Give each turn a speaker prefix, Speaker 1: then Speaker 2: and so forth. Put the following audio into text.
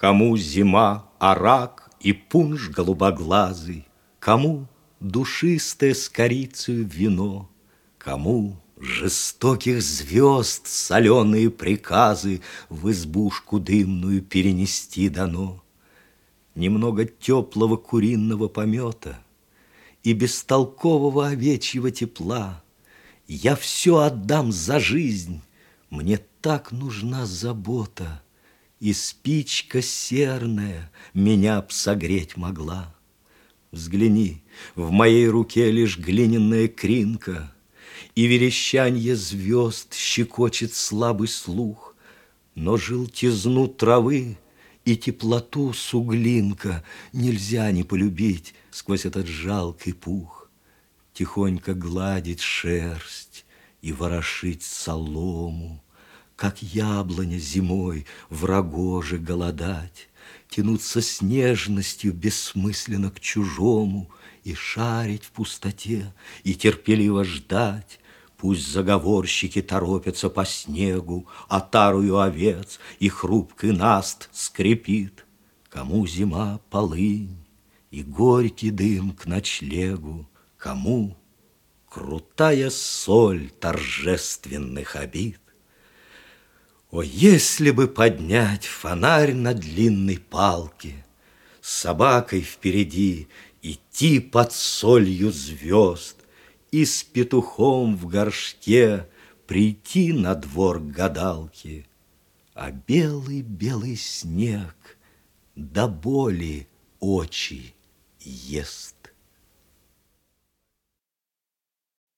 Speaker 1: Кому зима, арак и пунш голубоглазый, Кому душистое с корицей вино, Кому жестоких звезд соленые приказы В избушку дымную перенести дано. Немного теплого куриного помета И бестолкового овечьего тепла. Я все отдам за жизнь, мне так нужна забота, И спичка серная меня б согреть могла. Взгляни, в моей руке лишь глиняная кринка, И верещанье звезд щекочет слабый слух, Но желтизну травы и теплоту суглинка Нельзя не полюбить сквозь этот жалкий пух. Тихонько гладить шерсть и ворошить солому, Как яблоня зимой в рогоже голодать, Тянуться с нежностью бессмысленно к чужому И шарить в пустоте, и терпеливо ждать, Пусть заговорщики торопятся по снегу, А тарую овец и хрупкий наст скрипит. Кому зима полынь и горький дым к ночлегу, Кому крутая соль торжественных обид. О, если бы поднять фонарь на длинной палке, С собакой впереди идти под солью звезд И с петухом в горшке прийти на двор гадалки, А белый-белый снег до боли очи ест.